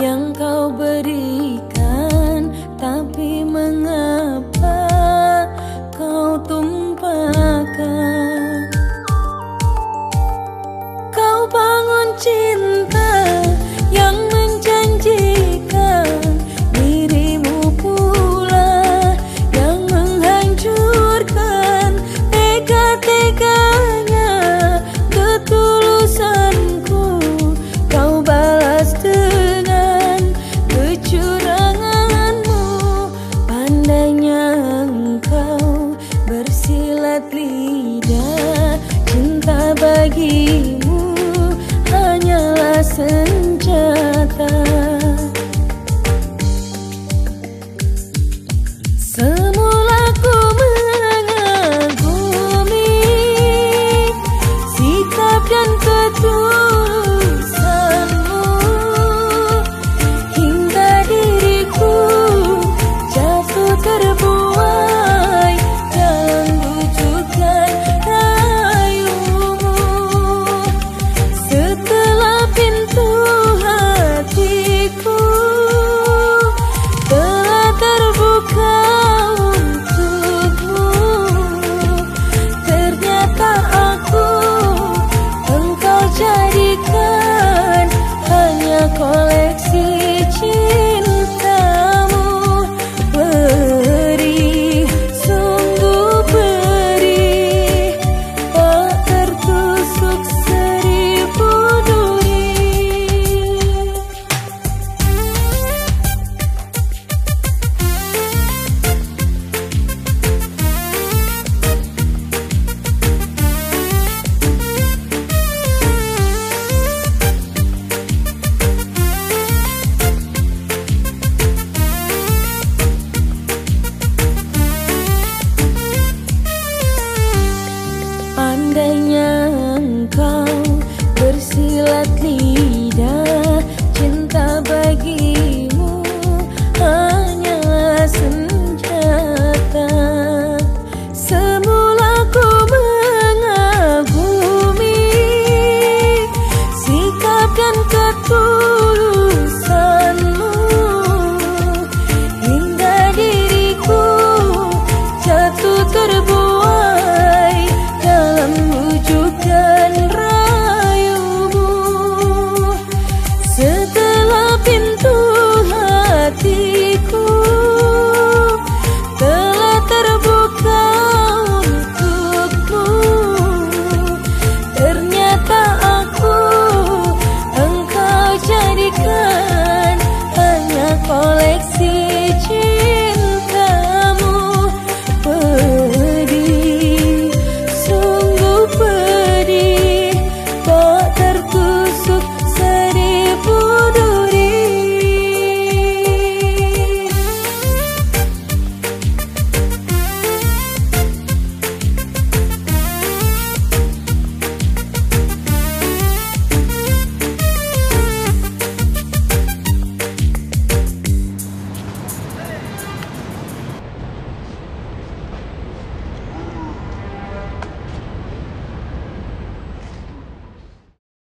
阳光。Terima kasih.